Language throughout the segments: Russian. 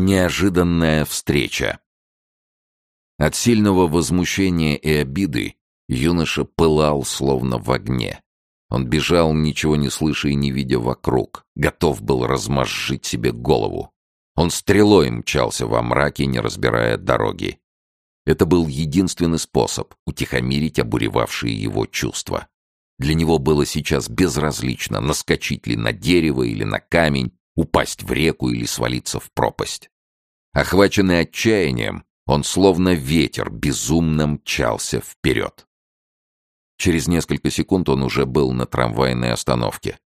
Неожиданная встреча. От сильного возмущения и обиды юноша пылал словно в огне. Он бежал, ничего не слыша и не видя вокруг, готов был размозжить себе голову. Он стрелой мчался во мраке, не разбирая дороги. Это был единственный способ утихомирить обуревавшие его чувства. Для него было сейчас безразлично, наскочить ли на дерево или на камень, упасть в реку или свалиться в пропасть. Охваченный отчаянием, он словно ветер безумно мчался вперед. Через несколько секунд он уже был на трамвайной остановке.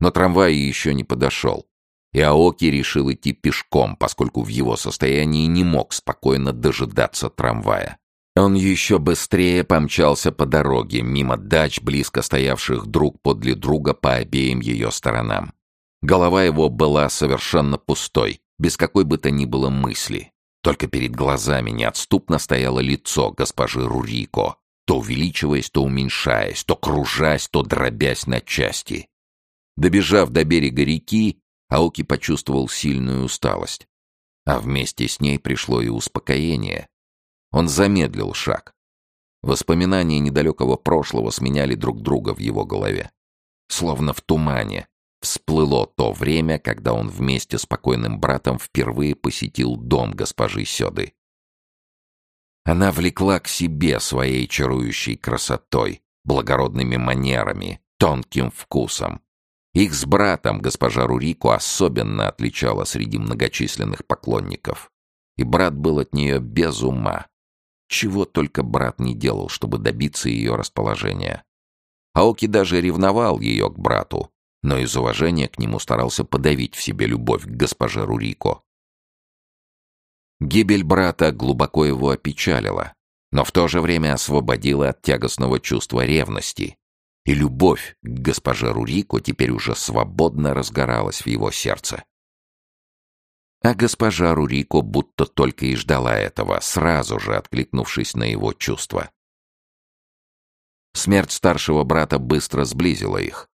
Но трамвай еще не подошел. И Аоки решил идти пешком, поскольку в его состоянии не мог спокойно дожидаться трамвая. Он еще быстрее помчался по дороге, мимо дач, близко стоявших друг подле друга по обеим ее сторонам. Голова его была совершенно пустой, без какой бы то ни было мысли. Только перед глазами неотступно стояло лицо госпожи Рурико, то увеличиваясь, то уменьшаясь, то кружась, то дробясь на части. Добежав до берега реки, Ауки почувствовал сильную усталость. А вместе с ней пришло и успокоение. Он замедлил шаг. Воспоминания недалекого прошлого сменяли друг друга в его голове. Словно в тумане, Всплыло то время, когда он вместе с покойным братом впервые посетил дом госпожи Сёды. Она влекла к себе своей чарующей красотой, благородными манерами, тонким вкусом. Их с братом госпожа Рурику особенно отличала среди многочисленных поклонников. И брат был от нее без ума. Чего только брат не делал, чтобы добиться ее расположения. Аоки даже ревновал ее к брату, но из уважения к нему старался подавить в себе любовь к госпоже Рурико. Гибель брата глубоко его опечалила, но в то же время освободила от тягостного чувства ревности, и любовь к госпоже Рурико теперь уже свободно разгоралась в его сердце. А госпожа Рурико будто только и ждала этого, сразу же откликнувшись на его чувства. Смерть старшего брата быстро сблизила их.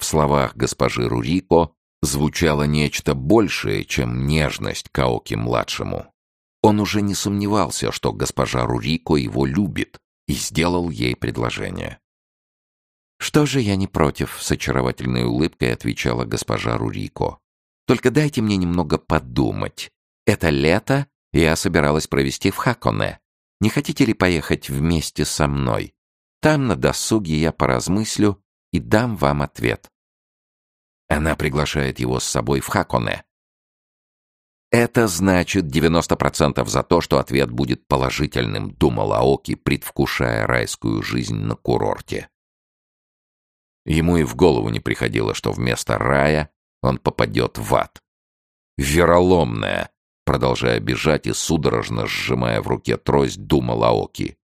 В словах госпожи Рурико звучало нечто большее, чем нежность к Аоки-младшему. Он уже не сомневался, что госпожа Рурико его любит, и сделал ей предложение. «Что же я не против?» — с очаровательной улыбкой отвечала госпожа Рурико. «Только дайте мне немного подумать. Это лето я собиралась провести в Хаконе. Не хотите ли поехать вместе со мной? Там на досуге я поразмыслю и дам вам ответ. Она приглашает его с собой в Хаконе. Это значит 90% за то, что ответ будет положительным, думал Аоки, предвкушая райскую жизнь на курорте. Ему и в голову не приходило, что вместо рая он попадет в ад. Вероломная, продолжая бежать и судорожно сжимая в руке трость, думал Аоки.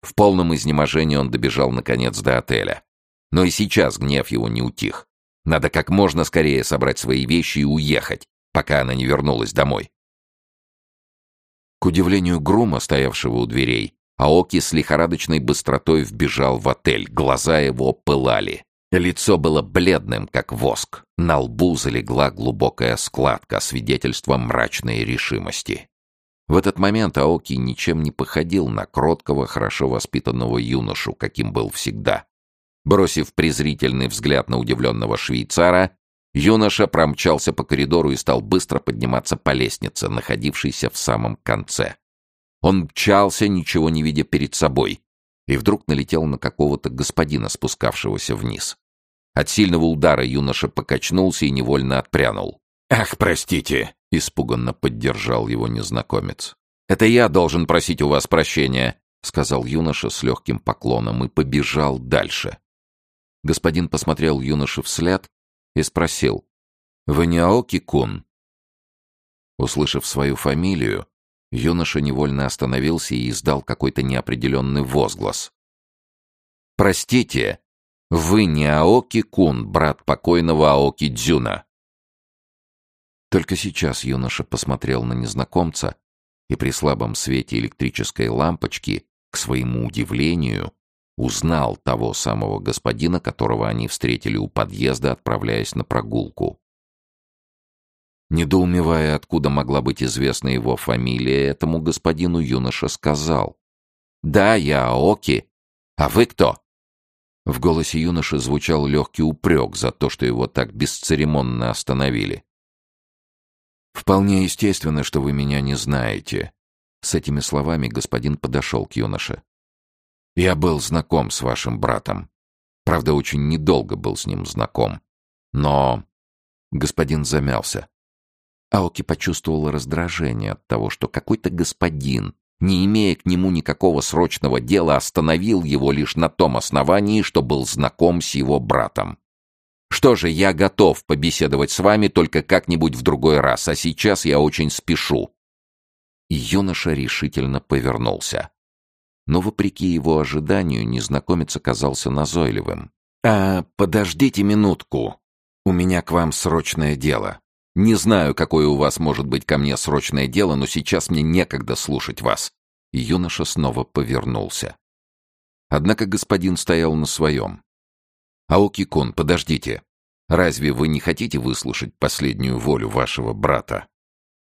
В полном изнеможении он добежал наконец до отеля. Но и сейчас гнев его не утих. Надо как можно скорее собрать свои вещи и уехать, пока она не вернулась домой. К удивлению Грума, стоявшего у дверей, Аоки с лихорадочной быстротой вбежал в отель, глаза его пылали. Лицо было бледным, как воск. На лбу залегла глубокая складка, свидетельством мрачной решимости. В этот момент Аоки ничем не походил на кроткого, хорошо воспитанного юношу, каким был всегда. Бросив презрительный взгляд на удивленного швейцара, юноша промчался по коридору и стал быстро подниматься по лестнице, находившейся в самом конце. Он мчался, ничего не видя перед собой, и вдруг налетел на какого-то господина, спускавшегося вниз. От сильного удара юноша покачнулся и невольно отпрянул. «Ах, простите!» — испуганно поддержал его незнакомец. «Это я должен просить у вас прощения», — сказал юноша с легким поклоном и побежал дальше. Господин посмотрел юноше вслед и спросил. «Вы не Аоки-кун?» Услышав свою фамилию, юноша невольно остановился и издал какой-то неопределенный возглас. «Простите, вы не Аоки-кун, брат покойного Аоки-дзюна?» Только сейчас юноша посмотрел на незнакомца и при слабом свете электрической лампочки, к своему удивлению, узнал того самого господина, которого они встретили у подъезда, отправляясь на прогулку. Недоумевая, откуда могла быть известна его фамилия, этому господину юноша сказал. «Да, я Оки. А вы кто?» В голосе юноши звучал легкий упрек за то, что его так бесцеремонно остановили. «Вполне естественно, что вы меня не знаете». С этими словами господин подошел к юноше. «Я был знаком с вашим братом. Правда, очень недолго был с ним знаком. Но...» Господин замялся. Аоки почувствовала раздражение от того, что какой-то господин, не имея к нему никакого срочного дела, остановил его лишь на том основании, что был знаком с его братом. «Что же, я готов побеседовать с вами только как-нибудь в другой раз, а сейчас я очень спешу». И юноша решительно повернулся. Но, вопреки его ожиданию, незнакомец оказался назойливым. «А, подождите минутку. У меня к вам срочное дело. Не знаю, какое у вас может быть ко мне срочное дело, но сейчас мне некогда слушать вас. Юноша снова повернулся. Однако господин стоял на своем. «Аоки-кун, подождите. Разве вы не хотите выслушать последнюю волю вашего брата?»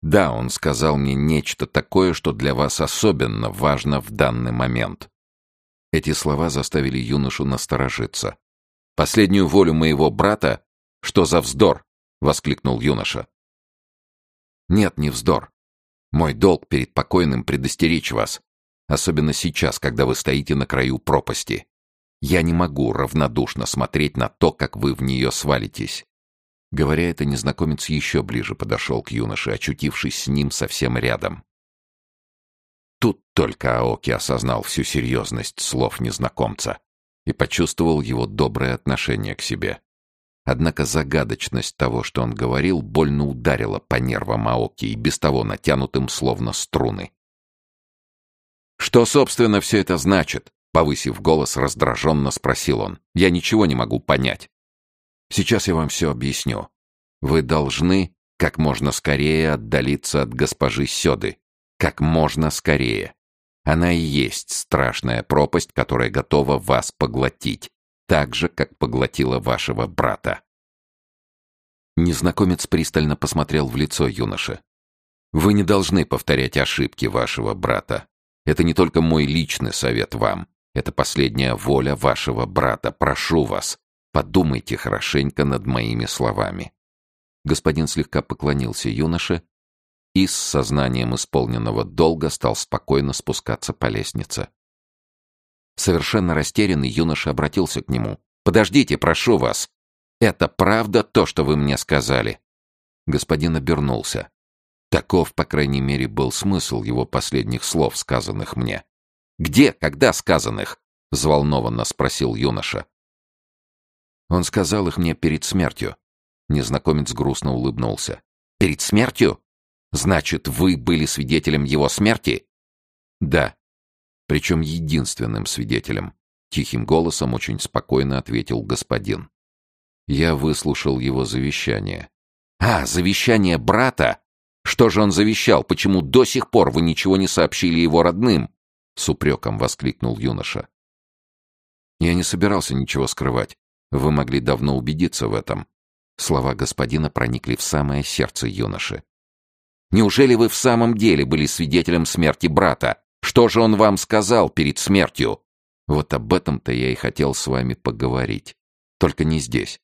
«Да, он сказал мне нечто такое, что для вас особенно важно в данный момент». Эти слова заставили юношу насторожиться. «Последнюю волю моего брата? Что за вздор? — воскликнул юноша. «Нет, не вздор. Мой долг перед покойным предостеречь вас, особенно сейчас, когда вы стоите на краю пропасти. Я не могу равнодушно смотреть на то, как вы в нее свалитесь». Говоря это, незнакомец еще ближе подошел к юноше, очутившись с ним совсем рядом. Тут только Аоки осознал всю серьезность слов незнакомца и почувствовал его доброе отношение к себе. Однако загадочность того, что он говорил, больно ударила по нервам Аоки и без того натянутым словно струны. «Что, собственно, все это значит?» Повысив голос, раздраженно спросил он. «Я ничего не могу понять». «Сейчас я вам все объясню. Вы должны как можно скорее отдалиться от госпожи Сёды. Как можно скорее. Она и есть страшная пропасть, которая готова вас поглотить так же, как поглотила вашего брата. Незнакомец пристально посмотрел в лицо юноши. «Вы не должны повторять ошибки вашего брата. Это не только мой личный совет вам. Это последняя воля вашего брата. Прошу вас, подумайте хорошенько над моими словами». Господин слегка поклонился юноше и с сознанием исполненного долга стал спокойно спускаться по лестнице. Совершенно растерянный юноша обратился к нему. «Подождите, прошу вас. Это правда то, что вы мне сказали?» Господин обернулся. Таков, по крайней мере, был смысл его последних слов, сказанных мне. «Где, когда сказанных?» — взволнованно спросил юноша. Он сказал их мне перед смертью. Незнакомец грустно улыбнулся. «Перед смертью? Значит, вы были свидетелем его смерти?» «Да», причем единственным свидетелем. Тихим голосом очень спокойно ответил господин. Я выслушал его завещание. «А, завещание брата? Что же он завещал? Почему до сих пор вы ничего не сообщили его родным?» С упреком воскликнул юноша. «Я не собирался ничего скрывать. Вы могли давно убедиться в этом». Слова господина проникли в самое сердце юноши. «Неужели вы в самом деле были свидетелем смерти брата? Что же он вам сказал перед смертью? Вот об этом-то я и хотел с вами поговорить. Только не здесь.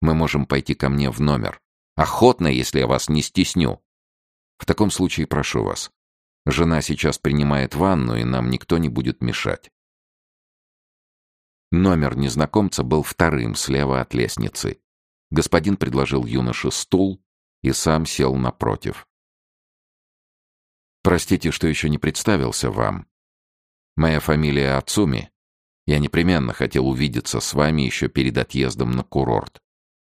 Мы можем пойти ко мне в номер. Охотно, если я вас не стесню. В таком случае прошу вас. Жена сейчас принимает ванну, и нам никто не будет мешать. Номер незнакомца был вторым слева от лестницы. Господин предложил юноше стул и сам сел напротив. Простите, что еще не представился вам. Моя фамилия Ацуми. Я непременно хотел увидеться с вами еще перед отъездом на курорт.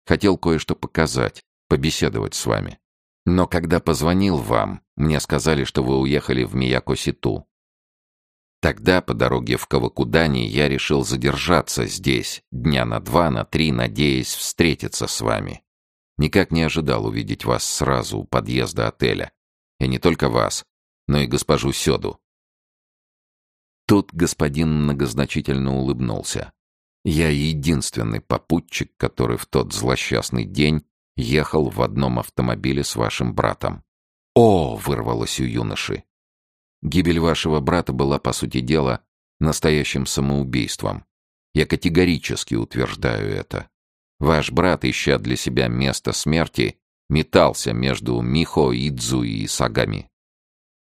Хотел кое-что показать, побеседовать с вами. Но когда позвонил вам, мне сказали, что вы уехали в Миякоситу. Тогда, по дороге в Кавакудани, я решил задержаться здесь, дня на два, на три, надеясь встретиться с вами. Никак не ожидал увидеть вас сразу у подъезда отеля. И не только вас, но и госпожу Сёду. Тут господин многозначительно улыбнулся. Я единственный попутчик, который в тот злосчастный день ехал в одном автомобиле с вашим братом. «О!» — вырвалось у юноши. Гибель вашего брата была, по сути дела, настоящим самоубийством. Я категорически утверждаю это. Ваш брат, ища для себя место смерти, метался между Михо, Идзу и Сагами.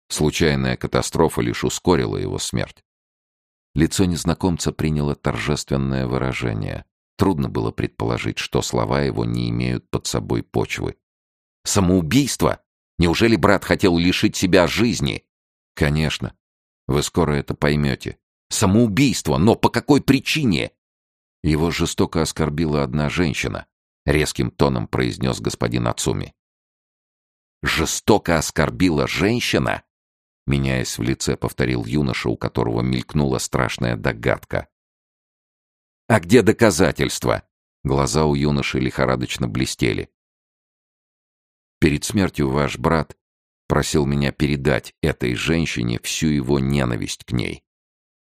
Случайная катастрофа лишь ускорила его смерть. Лицо незнакомца приняло торжественное выражение. Трудно было предположить, что слова его не имеют под собой почвы. «Самоубийство? Неужели брат хотел лишить себя жизни?» «Конечно. Вы скоро это поймете. Самоубийство, но по какой причине?» Его жестоко оскорбила одна женщина, резким тоном произнес господин Ацуми. «Жестоко оскорбила женщина?» Меняясь в лице, повторил юноша, у которого мелькнула страшная догадка. «А где доказательства?» Глаза у юноши лихорадочно блестели. «Перед смертью ваш брат просил меня передать этой женщине всю его ненависть к ней».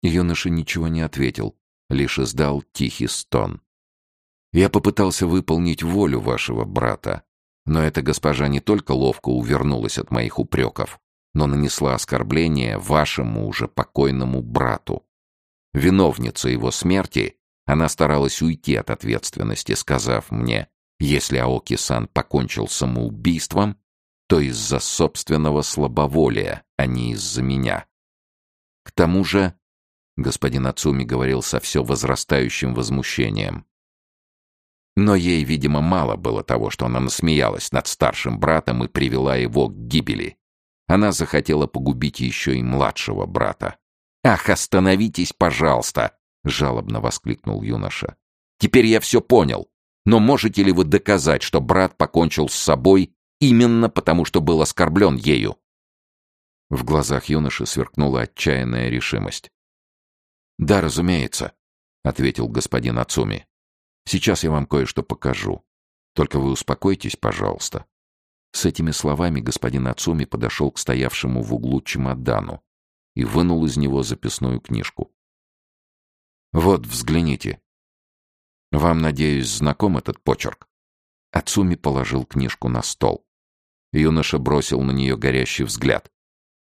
Юноша ничего не ответил, лишь издал тихий стон. «Я попытался выполнить волю вашего брата, но эта госпожа не только ловко увернулась от моих упреков, но нанесла оскорбление вашему уже покойному брату. Виновница его смерти, она старалась уйти от ответственности, сказав мне, если Аоки-сан покончил самоубийством, то из-за собственного слабоволия, а не из-за меня. К тому же Господин Ацуми говорил со все возрастающим возмущением. Но ей, видимо, мало было того, что она насмеялась над старшим братом и привела его к гибели. Она захотела погубить еще и младшего брата. «Ах, остановитесь, пожалуйста!» — жалобно воскликнул юноша. «Теперь я все понял. Но можете ли вы доказать, что брат покончил с собой именно потому, что был оскорблен ею?» В глазах юноши сверкнула отчаянная решимость. «Да, разумеется», — ответил господин Ацуми. «Сейчас я вам кое-что покажу. Только вы успокойтесь, пожалуйста». С этими словами господин Ацуми подошел к стоявшему в углу чемодану и вынул из него записную книжку. «Вот, взгляните. Вам, надеюсь, знаком этот почерк?» Ацуми положил книжку на стол. Юноша бросил на нее горящий взгляд.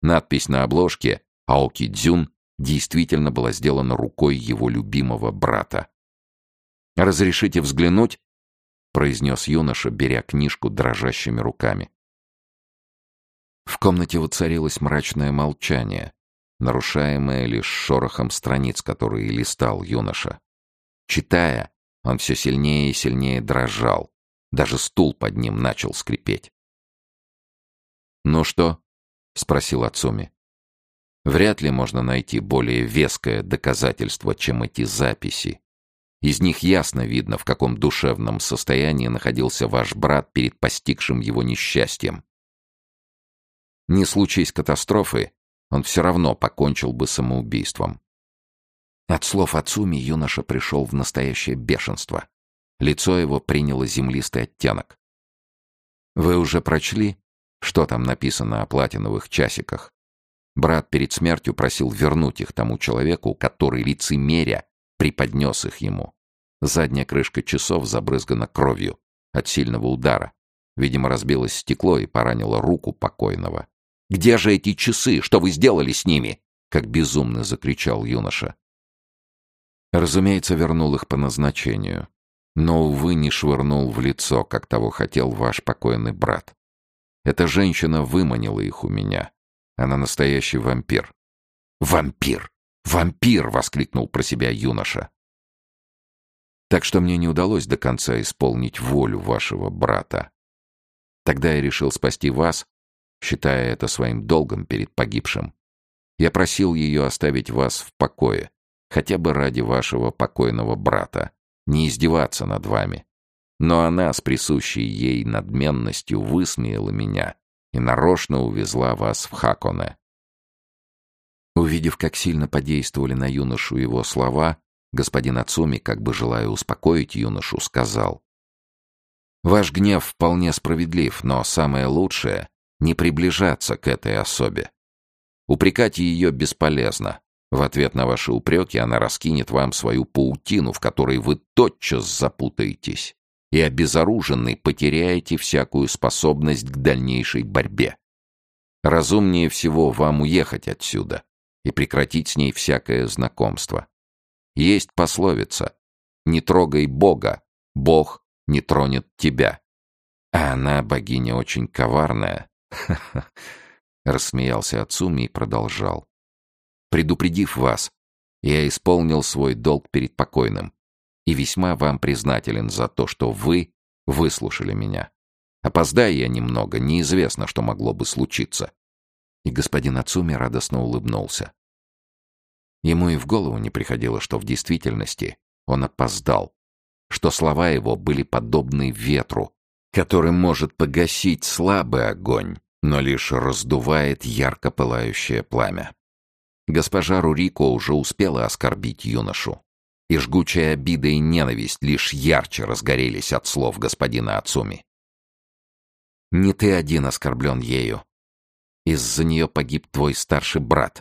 Надпись на обложке «Аоки Дзюн» действительно была сделана рукой его любимого брата. «Разрешите взглянуть?» — произнес юноша, беря книжку дрожащими руками. В комнате воцарилось мрачное молчание, нарушаемое лишь шорохом страниц, которые листал юноша. Читая, он все сильнее и сильнее дрожал. Даже стул под ним начал скрипеть. «Ну что?» — спросил Ацуми. Вряд ли можно найти более веское доказательство, чем эти записи. Из них ясно видно, в каком душевном состоянии находился ваш брат перед постигшим его несчастьем. Не случись катастрофы, он все равно покончил бы самоубийством. От слов Ацуми юноша пришел в настоящее бешенство. Лицо его приняло землистый оттенок. «Вы уже прочли, что там написано о платиновых часиках?» Брат перед смертью просил вернуть их тому человеку, который лицемеря преподнес их ему. Задняя крышка часов забрызгана кровью от сильного удара. Видимо, разбилось стекло и поранило руку покойного. «Где же эти часы? Что вы сделали с ними?» Как безумно закричал юноша. Разумеется, вернул их по назначению. Но, увы, не швырнул в лицо, как того хотел ваш покойный брат. Эта женщина выманила их у меня. Она настоящий вампир. «Вампир! Вампир!» — воскликнул про себя юноша. Так что мне не удалось до конца исполнить волю вашего брата. Тогда я решил спасти вас, считая это своим долгом перед погибшим. Я просил ее оставить вас в покое, хотя бы ради вашего покойного брата, не издеваться над вами. Но она с присущей ей надменностью высмеяла меня и нарочно увезла вас в Хаконе. Увидев, как сильно подействовали на юношу его слова, господин Ацуми, как бы желая успокоить юношу, сказал, «Ваш гнев вполне справедлив, но самое лучшее — не приближаться к этой особе. Упрекать ее бесполезно. В ответ на ваши упреки она раскинет вам свою паутину, в которой вы тотчас запутаетесь. И обезоруженный потеряете всякую способность к дальнейшей борьбе. Разумнее всего вам уехать отсюда и прекратить с ней всякое знакомство. Есть пословица «Не трогай Бога, Бог не тронет тебя». А она, богиня, очень коварная. Рассмеялся Ацуми и продолжал. Предупредив вас, я исполнил свой долг перед покойным и весьма вам признателен за то, что вы выслушали меня. Опоздая я немного, неизвестно, что могло бы случиться. И господин Ацуми радостно улыбнулся. Ему и в голову не приходило, что в действительности он опоздал, что слова его были подобны ветру, который может погасить слабый огонь, но лишь раздувает ярко пылающее пламя. Госпожа Рурико уже успела оскорбить юношу, и жгучая обида и ненависть лишь ярче разгорелись от слов господина Ацуми. «Не ты один оскорблен ею. Из-за нее погиб твой старший брат».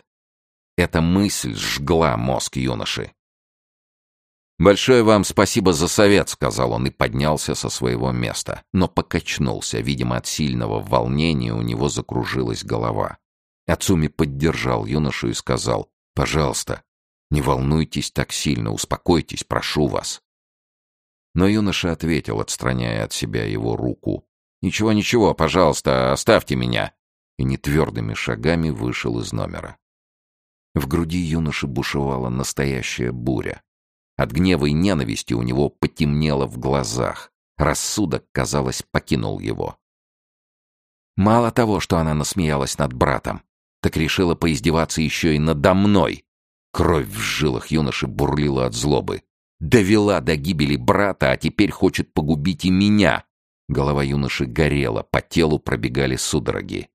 Эта мысль сжгла мозг юноши. «Большое вам спасибо за совет», — сказал он и поднялся со своего места, но покачнулся. Видимо, от сильного волнения у него закружилась голова. Ацуми поддержал юношу и сказал, «Пожалуйста, не волнуйтесь так сильно, успокойтесь, прошу вас». Но юноша ответил, отстраняя от себя его руку. «Ничего, ничего, пожалуйста, оставьте меня!» И нетвердыми шагами вышел из номера. В груди юноши бушевала настоящая буря. От гнева и ненависти у него потемнело в глазах. Рассудок, казалось, покинул его. Мало того, что она насмеялась над братом, так решила поиздеваться еще и надо мной. Кровь в жилах юноши бурлила от злобы. Довела до гибели брата, а теперь хочет погубить и меня. Голова юноши горела, по телу пробегали судороги.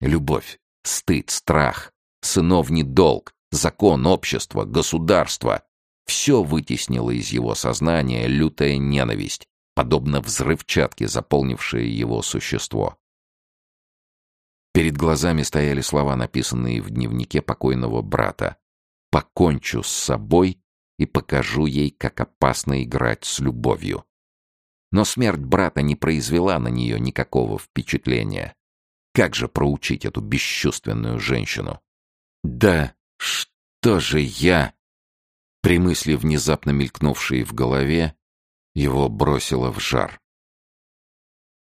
Любовь, стыд, страх, сыновний долг, закон общества, государство — все вытеснило из его сознания лютая ненависть, подобно взрывчатке, заполнившей его существо. Перед глазами стояли слова, написанные в дневнике покойного брата покончу с собой и покажу ей, как опасно играть с любовью. Но смерть брата не произвела на нее никакого впечатления. Как же проучить эту бесчувственную женщину? Да что же я... При мысли, внезапно мелькнувшей в голове, его бросило в жар.